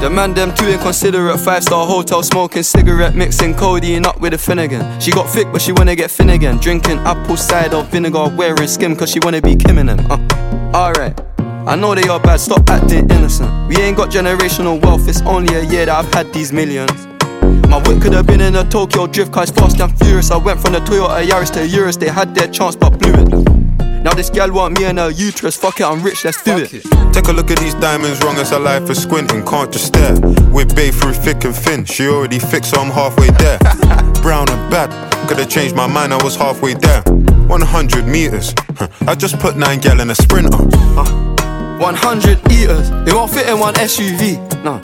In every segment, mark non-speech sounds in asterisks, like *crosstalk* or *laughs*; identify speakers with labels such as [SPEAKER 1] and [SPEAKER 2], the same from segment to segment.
[SPEAKER 1] The man them too inconsiderate. Five star hotel smoking cigarette, mixing codeine up with a Finnegan. She got thick, but she wanna get Finnegan. Drinking apple cider vinegar, wearing skim, cause she wanna be Kim and them. Uh, alright. I know they are bad, stop acting innocent. We ain't got generational wealth, it's only a year that I've had these millions. My whip could have been in a Tokyo drift car, fast and furious. I went from the Toyota Yaris to Urus, they had their chance but blew it. Now this gal want me and her uterus. Fuck it, I'm rich, let's do it.
[SPEAKER 2] Take a look at these diamonds, wrong as a life for squinting. Can't just stare. With babe through thick and thin. She already fixed, so I'm halfway there. *laughs* Brown and bad. Could've changed my mind, I was halfway there. 100 meters. I just put nine gal in a sprinter. Uh,
[SPEAKER 1] 100 eaters. It won't fit in one SUV. No.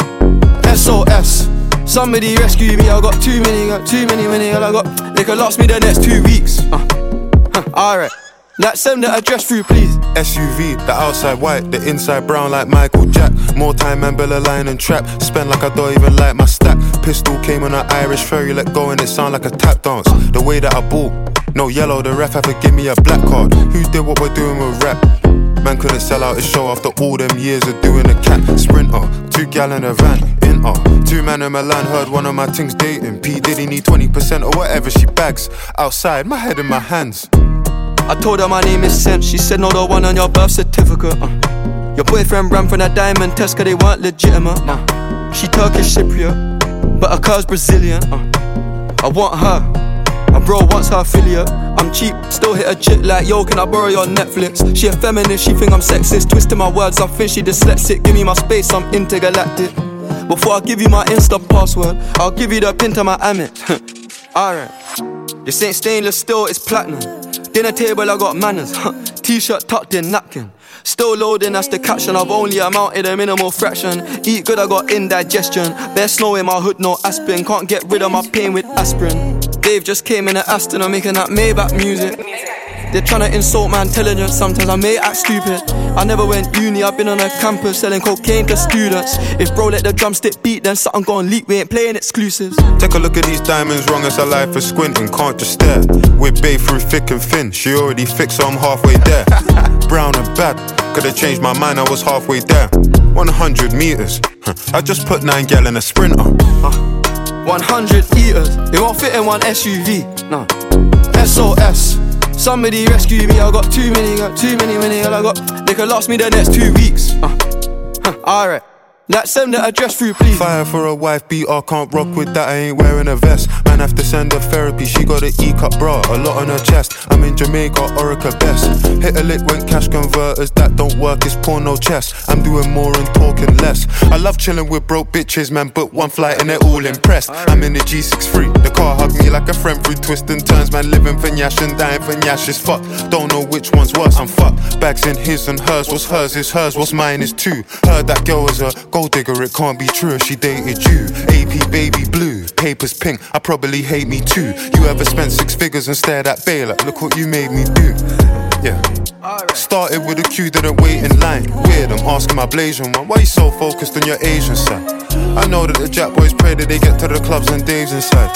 [SPEAKER 1] SOS. Somebody rescue me. I got too many, got too many, many. I got. They could last me the next two weeks. Uh, Alright. Like send the address through, please.
[SPEAKER 2] SUV, the outside white, the inside brown like Michael Jack. More time and Bella line and trap. Spend like I don't even like my stack. Pistol came on an Irish ferry, let go and it sound like a tap dance. The way that I ball, no yellow, the ref have to give me a black card. Who did what we're doing with rap? Man couldn't sell out his show after all them years of doing a cat sprinter. Two gal in a van, in uh. Two man in Milan heard one of my things dating. P Diddy need 20% or whatever she bags. Outside, my head in my hands.
[SPEAKER 1] I told her my name is Sam. She said, No, the one on your birth certificate. Uh. Your boyfriend ran from that diamond test cause they weren't legitimate. Uh. She Turkish Cypriot, but her car's Brazilian. Uh. I want her. My bro wants her affiliate. I'm cheap, still hit a chick like, yo, can I borrow your Netflix? She a feminist, she think I'm sexist. Twisting my words, I think she dyslexic. Give me my space, I'm intergalactic. Before I give you my Insta password, I'll give you the pin to my Amex. *laughs* Alright. This ain't stainless steel, it's platinum. Dinner table, I got manners. *laughs* T shirt tucked in, napkin. Still loading, that's the caption. I've only amounted a minimal fraction. Eat good, I got indigestion. Bare snow in my hood, no aspirin. Can't get rid of my pain with aspirin. Dave just came in at Aston, I'm making that Maybach music. They're trying to insult my intelligence, sometimes I may act stupid. I never went uni, I've been on a campus selling cocaine to students. If bro let the drumstick beat, then something gon' leak, we ain't playing exclusives.
[SPEAKER 2] Take a look at these diamonds, wrong as a life for squinting, can't just stare. We're babe through thick and thin, she already fixed, so I'm halfway there. *laughs* Brown and bad, could've changed my mind, I was halfway there. 100 meters, I just put nine gal in a sprinter. Uh,
[SPEAKER 1] 100 eaters, it won't fit in one SUV, no. SOS. Somebody rescue me, I got too many, got too many, many, I got. They could last me the next two weeks. Uh, huh, Alright. Like send the address through, please.
[SPEAKER 2] Fire for a wife beater, can't rock with that. I ain't wearing a vest. Man, have to send her therapy. She got an E cup bra, a lot on her chest. I'm in Jamaica, Orica best. Hit a lick when cash converters that don't work. It's porno chess. I'm doing more and talking less. I love chilling with broke bitches, man. But one flight and they're all impressed. I'm in the G63. The car hugged me like a friend through twists and turns. Man, living for Nyash and dying for Nyash is fuck. Don't know which one's worse. I'm fucked. Bags in his and hers. What's hers is hers. What's mine is two. Heard that girl was a Gold digger, it can't be true. She dated you. AP baby blue, papers pink. I probably hate me too. You ever spent six figures and stared at Baylor? Look what you made me do. Yeah. Started with a queue, didn't wait in line. Weird, I'm asking my Blasian one. Why you so focused on your Asian side? I know that the Jack boys pray that they get to the clubs and Dave's inside.